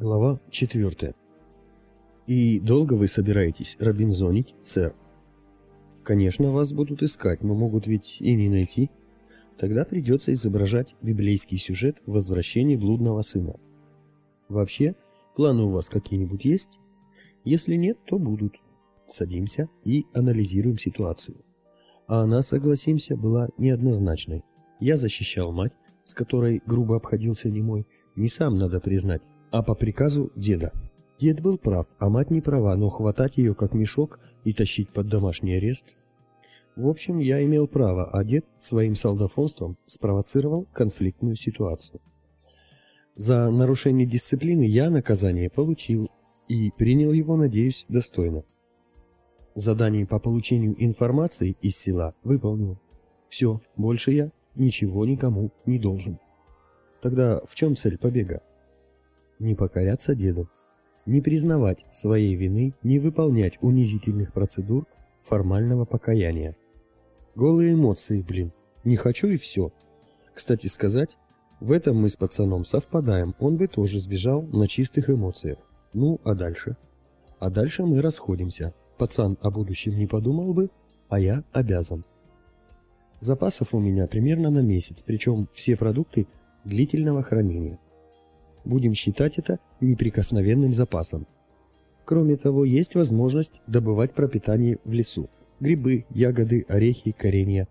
Глава 4. «И долго вы собираетесь робинзонить, сэр?» «Конечно, вас будут искать, но могут ведь и не найти. Тогда придется изображать библейский сюжет возвращения блудного сына. Вообще, планы у вас какие-нибудь есть? Если нет, то будут. Садимся и анализируем ситуацию. А она, согласимся, была неоднозначной. Я защищал мать, с которой грубо обходился немой, не сам, надо признать, а по приказу деда. Дед был прав, а мать не права, но хватать ее как мешок и тащить под домашний арест... В общем, я имел право, а дед своим солдафонством спровоцировал конфликтную ситуацию. За нарушение дисциплины я наказание получил и принял его, надеюсь, достойно. Задание по получению информации из села выполнил. Все, больше я ничего никому не должен. Тогда в чем цель побега? Не покоряться деду, не признавать своей вины, не выполнять унизительных процедур формального покаяния. Голые эмоции, блин. Не хочу и все. Кстати сказать, в этом мы с пацаном совпадаем, он бы тоже сбежал на чистых эмоциях. Ну, а дальше? А дальше мы расходимся. Пацан о будущем не подумал бы, а я обязан. Запасов у меня примерно на месяц, причем все продукты длительного хранения. Будем считать это неприкосновенным запасом. Кроме того, есть возможность добывать пропитание в лесу. Грибы, ягоды, орехи, коренья.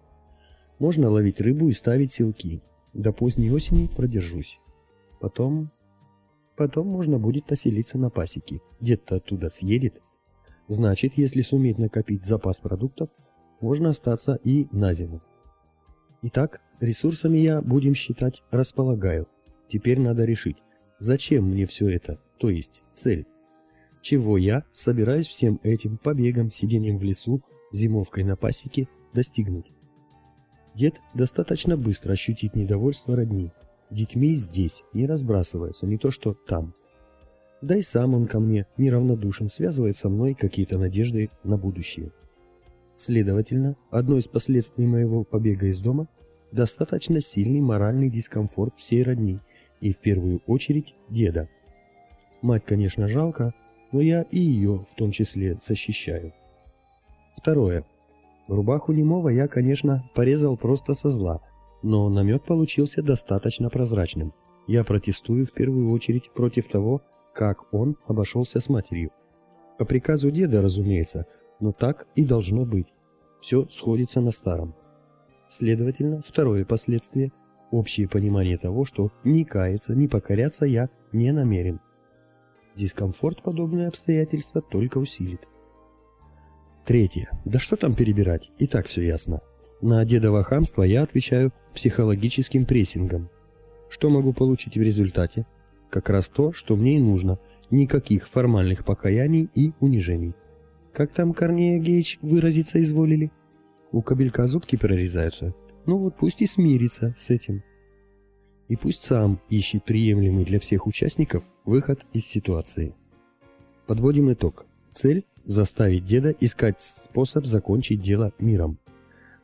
Можно ловить рыбу и ставить силки. До поздней осени продержусь. Потом... Потом можно будет поселиться на пасеке. Дед-то оттуда съедет. Значит, если суметь накопить запас продуктов, можно остаться и на зиму. Итак, ресурсами я, будем считать, располагаю. Теперь надо решить, Зачем мне все это? То есть цель. Чего я собираюсь всем этим побегом, сидением в лесу, зимовкой на пасеке достигнуть? Дед достаточно быстро ощутит недовольство родни. Детьми здесь не разбрасываются, не то что там. Да и сам он ко мне неравнодушен, связывает со мной какие-то надежды на будущее. Следовательно, одно из последствий моего побега из дома – достаточно сильный моральный дискомфорт всей родни, и в первую очередь деда. Мать, конечно, жалко, но я и ее в том числе защищаю. Второе. Рубаху немого я, конечно, порезал просто со зла, но намек получился достаточно прозрачным. Я протестую в первую очередь против того, как он обошелся с матерью. По приказу деда, разумеется, но так и должно быть. Все сходится на старом. Следовательно, второе последствие общее понимание того, что ни каяться, ни покоряться я не намерен. Дискомфорт подобные обстоятельства только усилит. Третье. Да что там перебирать, и так все ясно. На дедово хамство я отвечаю психологическим прессингом. Что могу получить в результате? Как раз то, что мне и нужно. Никаких формальных покаяний и унижений. Как там Корнея Гейч выразиться изволили? У кабелька зубки прорезаются, ну вот пусть и смирится с этим. И пусть сам ищет приемлемый для всех участников выход из ситуации. Подводим итог. Цель – заставить деда искать способ закончить дело миром.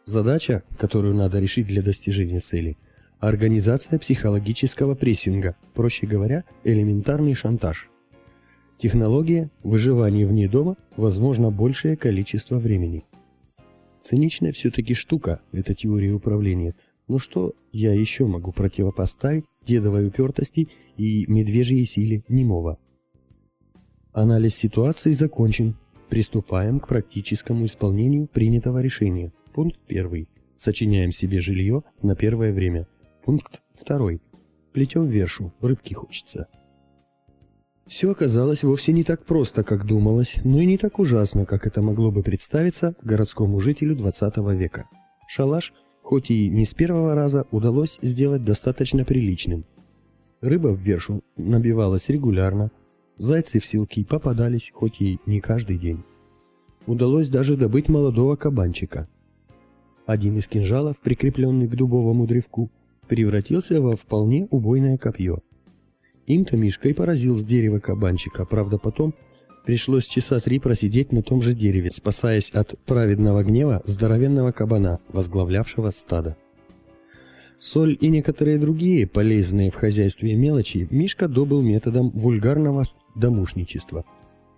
Задача, которую надо решить для достижения цели – организация психологического прессинга, проще говоря, элементарный шантаж. Технология – выживание вне дома, возможно, большее количество времени. Циничная все-таки штука, эта теория управления. Но что я еще могу противопоставить дедовой упертости и медвежьей силе немого? Анализ ситуации закончен. Приступаем к практическому исполнению принятого решения. Пункт 1. Сочиняем себе жилье на первое время. Пункт 2. Плетем вершу, рыбки хочется. Все оказалось вовсе не так просто, как думалось, но и не так ужасно, как это могло бы представиться городскому жителю 20 века. Шалаш, хоть и не с первого раза, удалось сделать достаточно приличным. Рыба в вершу набивалась регулярно, зайцы в силки попадались, хоть и не каждый день. Удалось даже добыть молодого кабанчика. Один из кинжалов, прикрепленный к дубовому древку, превратился во вполне убойное копье – им-то Мишка и поразил с дерева кабанчика, правда потом пришлось часа три просидеть на том же дереве, спасаясь от праведного гнева здоровенного кабана, возглавлявшего стадо. Соль и некоторые другие полезные в хозяйстве мелочи Мишка добыл методом вульгарного домушничества.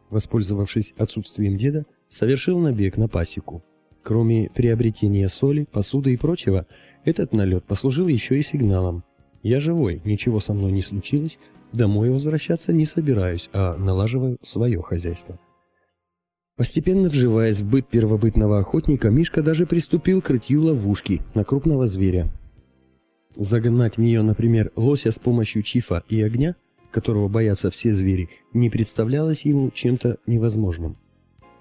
Воспользовавшись отсутствием деда, совершил набег на пасеку. Кроме приобретения соли, посуды и прочего, этот налет послужил еще и сигналом. Я живой, ничего со мной не случилось, домой возвращаться не собираюсь, а налаживаю свое хозяйство. Постепенно вживаясь в быт первобытного охотника, Мишка даже приступил к рытью ловушки на крупного зверя. Загнать в нее, например, лося с помощью чифа и огня, которого боятся все звери, не представлялось ему чем-то невозможным.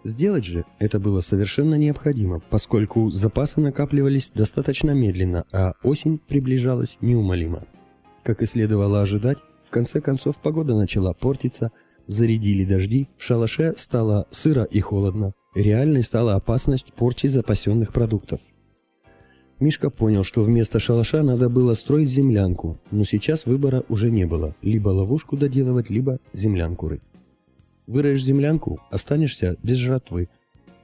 Сделать же это было совершенно необходимо, поскольку запасы накапливались достаточно медленно, а осень приближалась неумолимо. Как и следовало ожидать, в конце концов погода начала портиться – зарядили дожди, в шалаше стало сыро и холодно. Реальной стала опасность порчи запасенных продуктов. Мишка понял, что вместо шалаша надо было строить землянку, но сейчас выбора уже не было. Либо ловушку доделывать, либо землянку рыть. Выроешь землянку, останешься без жратвы,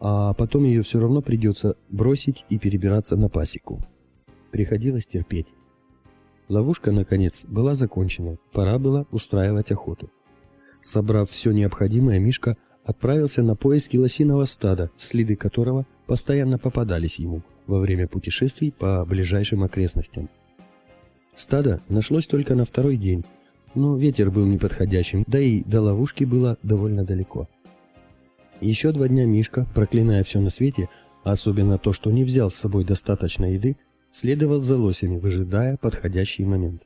а потом ее все равно придется бросить и перебираться на пасеку. Приходилось терпеть. Ловушка, наконец, была закончена, пора было устраивать охоту. Собрав все необходимое, Мишка отправился на поиски лосиного стада, следы которого постоянно попадались ему во время путешествий по ближайшим окрестностям. Стадо нашлось только на второй день, но ветер был неподходящим, да и до ловушки было довольно далеко. Еще два дня Мишка, проклиная все на свете, особенно то, что не взял с собой достаточно еды, следовал за лосями, выжидая подходящий момент.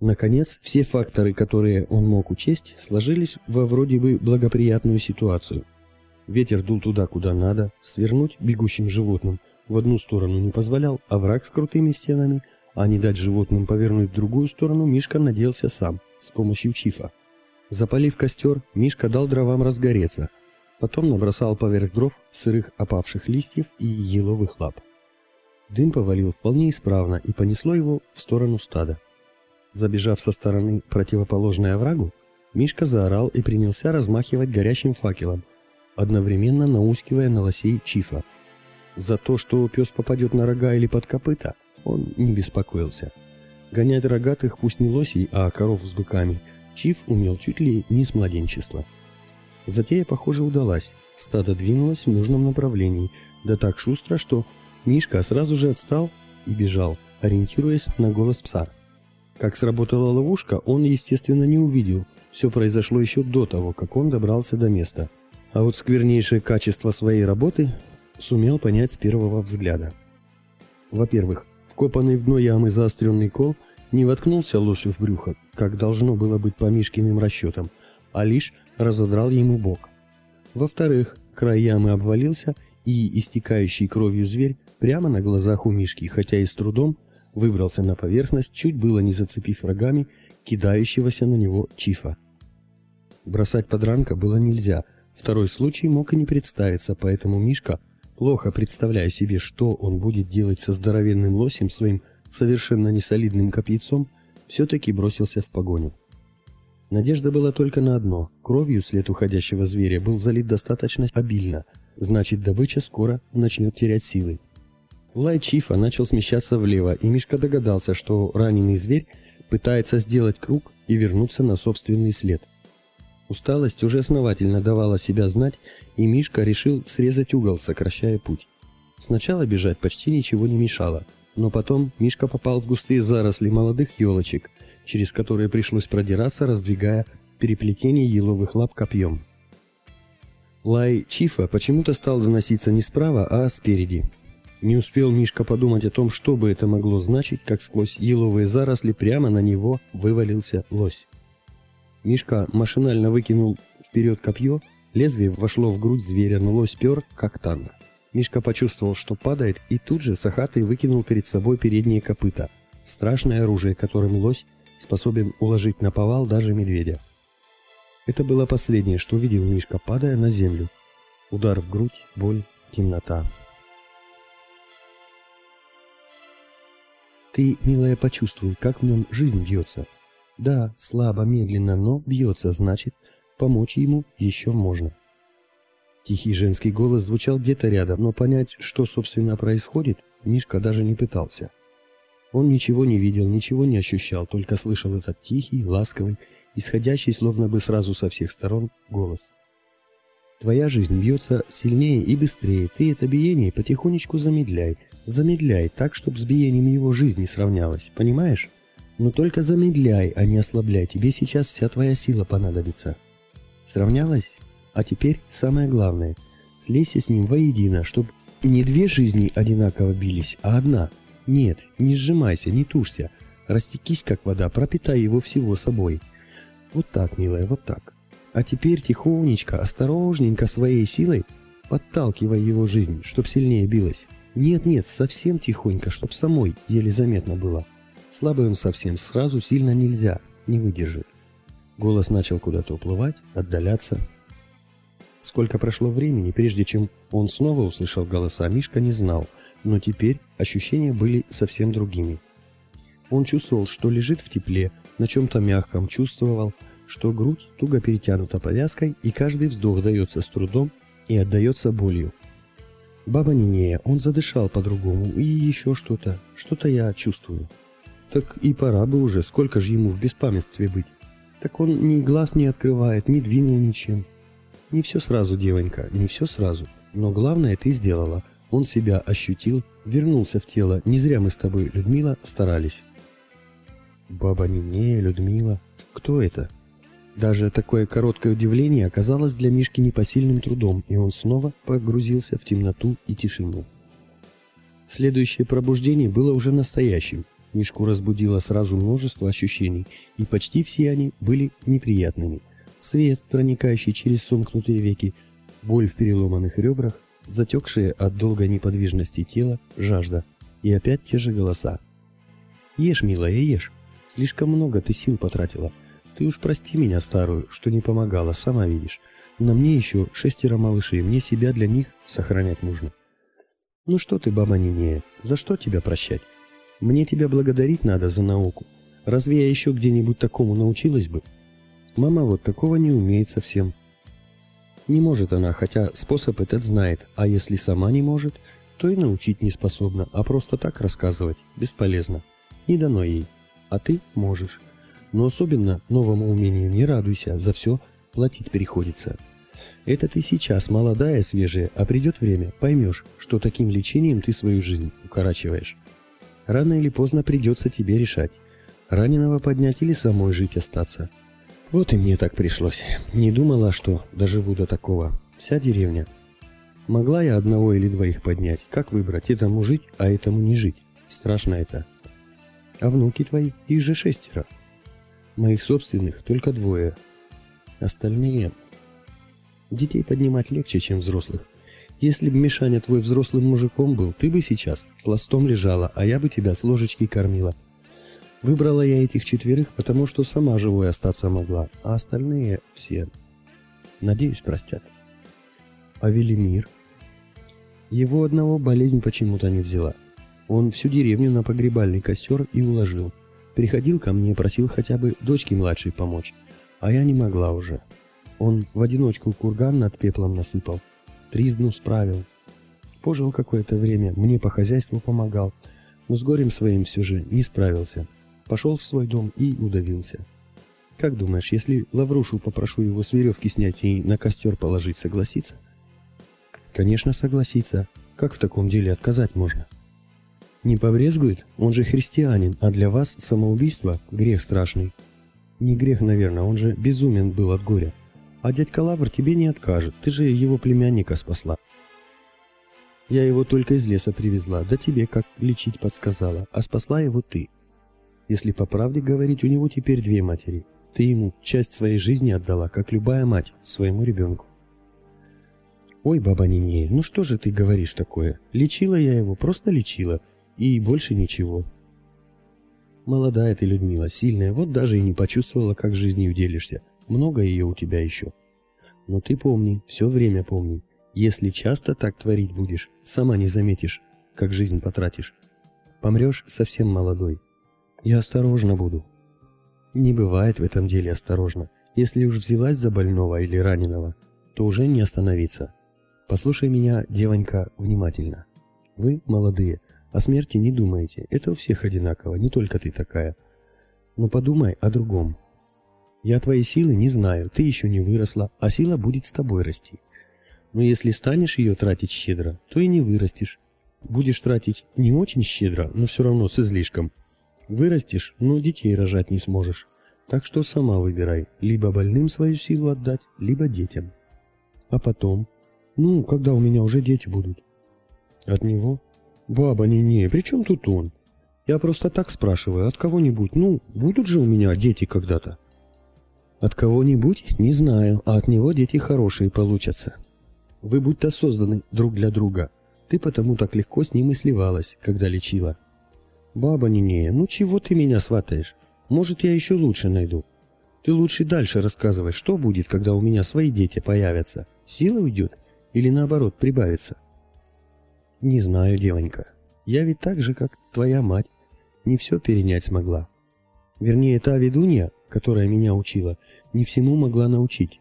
Наконец, все факторы, которые он мог учесть, сложились во вроде бы благоприятную ситуацию. Ветер дул туда, куда надо, свернуть бегущим животным в одну сторону не позволял, а враг с крутыми стенами, а не дать животным повернуть в другую сторону, Мишка надеялся сам, с помощью чифа. Запалив костер, Мишка дал дровам разгореться, потом набросал поверх дров сырых опавших листьев и еловых лап. Дым повалил вполне исправно и понесло его в сторону стада. Забежав со стороны противоположной оврагу, Мишка заорал и принялся размахивать горящим факелом, одновременно наускивая на лосей Чифа. За то, что пес попадет на рога или под копыта, он не беспокоился. Гонять рогатых пусть не лосей, а коров с быками, Чиф умел чуть ли не с младенчества. Затея, похоже, удалась. Стадо двинулось в нужном направлении, да так шустро, что Мишка сразу же отстал и бежал, ориентируясь на голос пса. Как сработала ловушка, он, естественно, не увидел. Все произошло еще до того, как он добрался до места. А вот сквернейшее качество своей работы сумел понять с первого взгляда. Во-первых, вкопанный в дно ямы заостренный кол не воткнулся лосю в брюхо, как должно было быть по Мишкиным расчетам, а лишь разодрал ему бок. Во-вторых, край ямы обвалился, и истекающий кровью зверь прямо на глазах у Мишки, хотя и с трудом, выбрался на поверхность, чуть было не зацепив рогами кидающегося на него чифа. Бросать подранка было нельзя, второй случай мог и не представиться, поэтому Мишка, плохо представляя себе, что он будет делать со здоровенным лосем своим совершенно несолидным копьецом, все-таки бросился в погоню. Надежда была только на одно. Кровью след уходящего зверя был залит достаточно обильно, значит добыча скоро начнет терять силы. Лай Чифа начал смещаться влево, и Мишка догадался, что раненый зверь пытается сделать круг и вернуться на собственный след. Усталость уже основательно давала себя знать, и Мишка решил срезать угол, сокращая путь. Сначала бежать почти ничего не мешало, но потом Мишка попал в густые заросли молодых елочек, через которые пришлось продираться, раздвигая переплетение еловых лап копьем. Лай Чифа почему-то стал доноситься не справа, а спереди, не успел Мишка подумать о том, что бы это могло значить, как сквозь еловые заросли прямо на него вывалился лось. Мишка машинально выкинул вперед копье, лезвие вошло в грудь зверя, но лось пер, как танк. Мишка почувствовал, что падает, и тут же Сахатый выкинул перед собой передние копыта. Страшное оружие, которым лось способен уложить на повал даже медведя. Это было последнее, что увидел Мишка, падая на землю. Удар в грудь, боль, темнота. Ты, милая, почувствуй, как в нем жизнь бьется. Да, слабо, медленно, но бьется, значит, помочь ему еще можно. Тихий женский голос звучал где-то рядом, но понять, что, собственно, происходит, Мишка даже не пытался. Он ничего не видел, ничего не ощущал, только слышал этот тихий, ласковый, исходящий словно бы сразу со всех сторон голос. Твоя жизнь бьется сильнее и быстрее, ты это биение потихонечку замедляй, замедляй так, чтобы с биением его жизни сравнялось, понимаешь? Но только замедляй, а не ослабляй, тебе сейчас вся твоя сила понадобится. Сравнялась? А теперь самое главное, слейся с ним воедино, чтобы не две жизни одинаково бились, а одна. Нет, не сжимайся, не тушься, растекись как вода, пропитай его всего собой. Вот так, милая, вот так. А теперь тихонечко, осторожненько своей силой подталкивай его жизнь, чтоб сильнее билась. Нет-нет, совсем тихонько, чтоб самой еле заметно было. Слабый он совсем, сразу сильно нельзя, не выдержит. Голос начал куда-то уплывать, отдаляться. Сколько прошло времени, прежде чем он снова услышал голоса, Мишка не знал, но теперь ощущения были совсем другими. Он чувствовал, что лежит в тепле, на чем-то мягком, чувствовал, что грудь туго перетянута повязкой, и каждый вздох дается с трудом и отдается болью. Баба Нинея, он задышал по-другому, и еще что-то, что-то я чувствую. Так и пора бы уже, сколько же ему в беспамятстве быть. Так он ни глаз не открывает, не двинул ничем. Не все сразу, девонька, не все сразу. Но главное ты сделала. Он себя ощутил, вернулся в тело. Не зря мы с тобой, Людмила, старались. Баба Нинея, Людмила. Кто это? Даже такое короткое удивление оказалось для Мишки непосильным трудом, и он снова погрузился в темноту и тишину. Следующее пробуждение было уже настоящим. Мишку разбудило сразу множество ощущений, и почти все они были неприятными. Свет, проникающий через сомкнутые веки, боль в переломанных ребрах, затекшие от долгой неподвижности тела, жажда. И опять те же голоса. «Ешь, милая, ешь. Слишком много ты сил потратила. Ты уж прости меня, старую, что не помогала, сама видишь. На мне еще шестеро малышей, мне себя для них сохранять нужно. Ну что ты, баба Нинея, за что тебя прощать? Мне тебя благодарить надо за науку. Разве я еще где-нибудь такому научилась бы? Мама вот такого не умеет совсем. Не может она, хотя способ этот знает, а если сама не может, то и научить не способна, а просто так рассказывать бесполезно. Не дано ей. А ты можешь. Но особенно новому умению не радуйся, за все платить приходится. Это ты сейчас молодая, свежая, а придет время, поймешь, что таким лечением ты свою жизнь укорачиваешь. Рано или поздно придется тебе решать, раненого поднять или самой жить остаться. Вот и мне так пришлось. Не думала, что доживу до такого. Вся деревня. Могла я одного или двоих поднять. Как выбрать, этому жить, а этому не жить? Страшно это. А внуки твои, их же шестеро. Моих собственных только двое. Остальные... Детей поднимать легче, чем взрослых. Если бы Мишаня твой взрослым мужиком был, ты бы сейчас пластом лежала, а я бы тебя с ложечки кормила. Выбрала я этих четверых, потому что сама живой остаться могла, а остальные все, надеюсь, простят. А Велимир? Его одного болезнь почему-то не взяла. Он всю деревню на погребальный костер и уложил. Приходил ко мне, просил хотя бы дочке младшей помочь, а я не могла уже. Он в одиночку курган над пеплом насыпал, тризну справил. Пожил какое-то время, мне по хозяйству помогал, но с горем своим все же не справился. Пошел в свой дом и удавился. Как думаешь, если Лаврушу попрошу его с веревки снять и на костер положить, согласится? Конечно, согласится. Как в таком деле отказать можно? Не побрезгует? Он же христианин, а для вас самоубийство – грех страшный. Не грех, наверное, он же безумен был от горя. А дядька Лавр тебе не откажет, ты же его племянника спасла. Я его только из леса привезла, да тебе как лечить подсказала, а спасла его ты. Если по правде говорить, у него теперь две матери. Ты ему часть своей жизни отдала, как любая мать, своему ребенку. Ой, баба Нинея, ну что же ты говоришь такое? Лечила я его, просто лечила. И больше ничего. Молодая ты, Людмила, сильная, вот даже и не почувствовала, как жизнью делишься. Много ее у тебя еще. Но ты помни, все время помни. Если часто так творить будешь, сама не заметишь, как жизнь потратишь. Помрешь совсем молодой. Я осторожно буду. Не бывает в этом деле осторожно. Если уж взялась за больного или раненого, то уже не остановиться. Послушай меня, девонька, внимательно. Вы, молодые, О смерти не думаете, это у всех одинаково, не только ты такая. Но подумай о другом. Я твоей силы не знаю, ты еще не выросла, а сила будет с тобой расти. Но если станешь ее тратить щедро, то и не вырастешь. Будешь тратить не очень щедро, но все равно с излишком. Вырастешь, но детей рожать не сможешь. Так что сама выбирай, либо больным свою силу отдать, либо детям. А потом? Ну, когда у меня уже дети будут. От него? Баба, не-не, при чем тут он? Я просто так спрашиваю, от кого-нибудь. Ну, будут же у меня дети когда-то. От кого-нибудь? Не знаю, а от него дети хорошие получатся. Вы будто созданы друг для друга. Ты потому так легко с ним и сливалась, когда лечила. Баба Нинея, ну чего ты меня сватаешь? Может, я еще лучше найду. Ты лучше дальше рассказывай, что будет, когда у меня свои дети появятся. Сила уйдет или наоборот прибавится? Не знаю, девонька. Я ведь так же, как твоя мать, не все перенять смогла. Вернее, та ведунья, которая меня учила, не всему могла научить.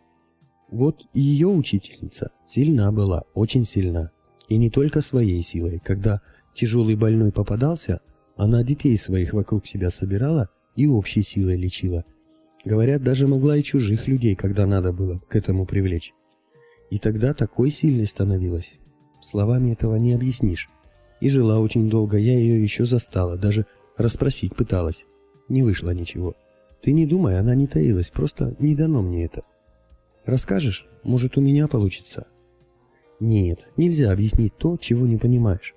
Вот и ее учительница сильна была, очень сильна. И не только своей силой. Когда тяжелый больной попадался, она детей своих вокруг себя собирала и общей силой лечила. Говорят, даже могла и чужих людей, когда надо было, к этому привлечь. И тогда такой сильной становилась. Словами этого не объяснишь. И жила очень долго, я ее еще застала, даже расспросить пыталась. Не вышло ничего. Ты не думай, она не таилась, просто не дано мне это. Расскажешь? Может, у меня получится? Нет, нельзя объяснить то, чего не понимаешь.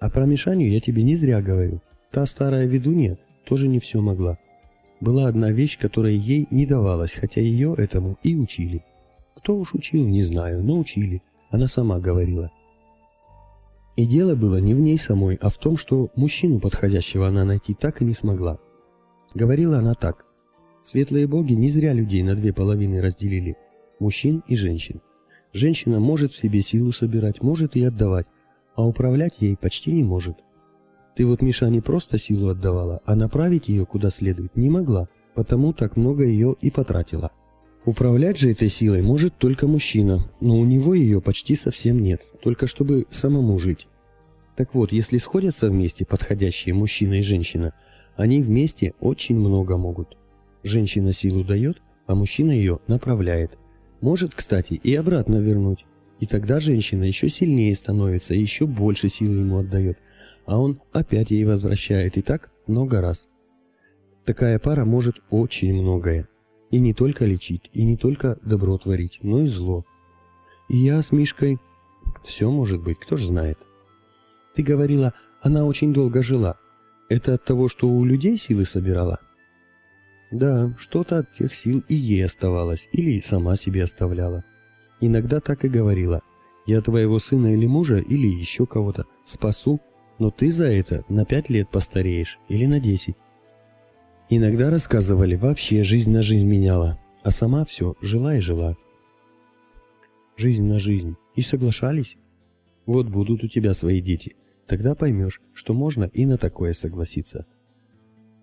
А про Мишаню я тебе не зря говорю. Та старая ведунья тоже не все могла. Была одна вещь, которая ей не давалась, хотя ее этому и учили. Кто уж учил, не знаю, но учили. Она сама говорила. И дело было не в ней самой, а в том, что мужчину подходящего она найти так и не смогла. Говорила она так. Светлые боги не зря людей на две половины разделили – мужчин и женщин. Женщина может в себе силу собирать, может и отдавать, а управлять ей почти не может. Ты вот, Миша, не просто силу отдавала, а направить ее куда следует не могла, потому так много ее и потратила. Управлять же этой силой может только мужчина, но у него ее почти совсем нет, только чтобы самому жить. Так вот, если сходятся вместе подходящие мужчина и женщина, они вместе очень много могут. Женщина силу дает, а мужчина ее направляет. Может, кстати, и обратно вернуть. И тогда женщина еще сильнее становится еще больше силы ему отдает, а он опять ей возвращает, и так много раз. Такая пара может очень многое. И не только лечить, и не только добро творить, но и зло. И я с Мишкой... Все может быть, кто ж знает. Ты говорила, она очень долго жила. Это от того, что у людей силы собирала? Да, что-то от тех сил и ей оставалось, или сама себе оставляла. Иногда так и говорила. Я твоего сына или мужа, или еще кого-то спасу, но ты за это на пять лет постареешь, или на десять. Иногда рассказывали, вообще жизнь на жизнь меняла, а сама все жила и жила. Жизнь на жизнь. И соглашались? Вот будут у тебя свои дети. Тогда поймешь, что можно и на такое согласиться.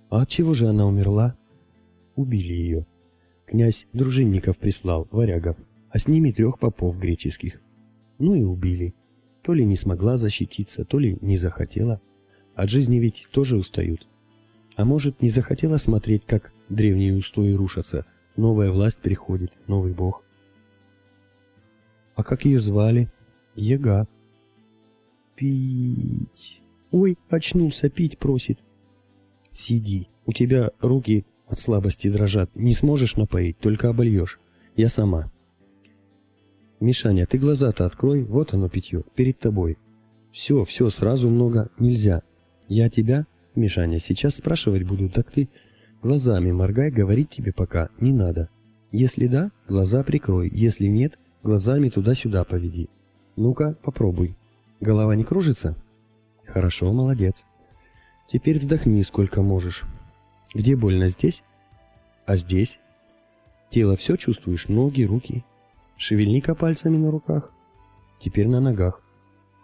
А от чего же она умерла? убили ее. Князь дружинников прислал, варягов, а с ними трех попов греческих. Ну и убили. То ли не смогла защититься, то ли не захотела. От жизни ведь тоже устают. А может, не захотела смотреть, как древние устои рушатся, новая власть приходит, новый бог. А как ее звали? Ега. Пить. Ой, очнулся, пить просит. Сиди, у тебя руки от слабости дрожат. Не сможешь напоить, только обольешь. Я сама. Мишаня, ты глаза-то открой, вот оно питье, перед тобой. Все, все, сразу много нельзя. Я тебя, Мишаня, сейчас спрашивать буду, так ты глазами моргай, говорить тебе пока не надо. Если да, глаза прикрой, если нет, глазами туда-сюда поведи. Ну-ка, попробуй. Голова не кружится? Хорошо, молодец. Теперь вздохни сколько можешь. Где больно? Здесь? А здесь? Тело все чувствуешь? Ноги, руки? Шевельни-ка пальцами на руках. Теперь на ногах.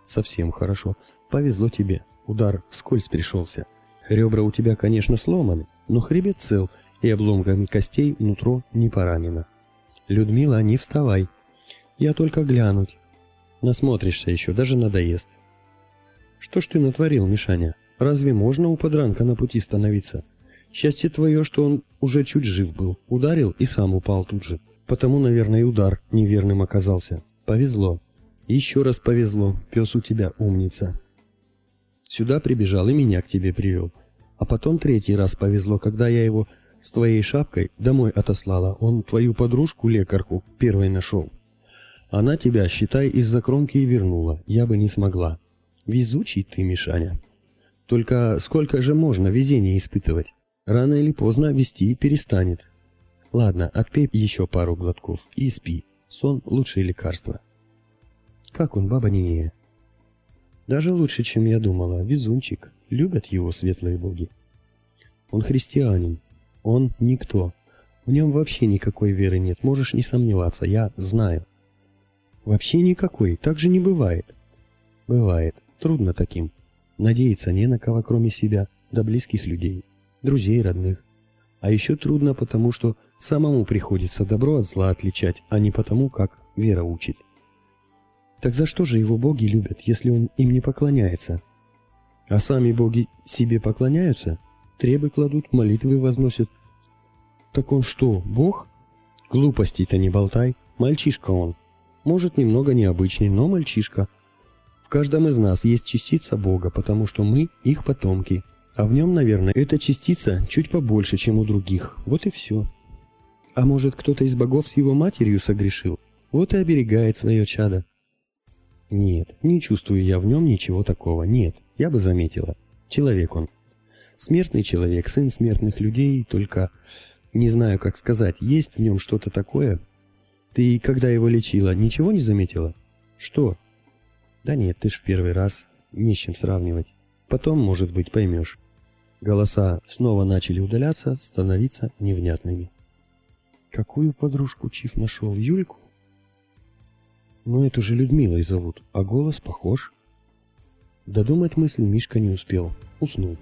Совсем хорошо. Повезло тебе. Удар вскользь пришелся. Ребра у тебя, конечно, сломаны, но хребет цел, и обломками костей нутро не поранено. Людмила, не вставай. Я только глянуть. Насмотришься еще, даже надоест. Что ж ты натворил, Мишаня? Разве можно у подранка на пути становиться? Счастье твое, что он уже чуть жив был. Ударил и сам упал тут же. Потому, наверное, и удар неверным оказался. Повезло. Еще раз повезло. Пес у тебя умница. Сюда прибежал и меня к тебе привел. А потом третий раз повезло, когда я его с твоей шапкой домой отослала. Он твою подружку-лекарку первой нашел. Она тебя, считай, из-за кромки и вернула. Я бы не смогла. Везучий ты, Мишаня. Только сколько же можно везение испытывать? Рано или поздно вести перестанет. Ладно, отпей еще пару глотков и спи. Сон – лучшее лекарство. Как он, баба Нинея? Даже лучше, чем я думала. Везунчик. Любят его светлые боги. Он христианин. Он никто. В нем вообще никакой веры нет, можешь не сомневаться, я знаю. Вообще никакой, так же не бывает. Бывает. Трудно таким. Надеяться не на кого, кроме себя, да близких людей, друзей, родных. А еще трудно, потому что самому приходится добро от зла отличать, а не потому, как вера учит. Так за что же его боги любят, если он им не поклоняется? А сами боги себе поклоняются, требы кладут, молитвы возносят. Так он что, бог? Глупостей-то не болтай, мальчишка он. Может, немного необычный, но мальчишка. В каждом из нас есть частица Бога, потому что мы их потомки. А в нем, наверное, эта частица чуть побольше, чем у других. Вот и все. А может, кто-то из богов с его матерью согрешил? Вот и оберегает свое чадо. Нет, не чувствую я в нем ничего такого. Нет, я бы заметила. Человек он. Смертный человек, сын смертных людей, только... Не знаю, как сказать, есть в нем что-то такое, ты, когда его лечила, ничего не заметила? Что? Да нет, ты ж в первый раз. Не с чем сравнивать. Потом, может быть, поймешь. Голоса снова начали удаляться, становиться невнятными. Какую подружку Чиф нашел? Юльку? Ну, эту же Людмилой зовут, а голос похож. Додумать мысль Мишка не успел. Уснул.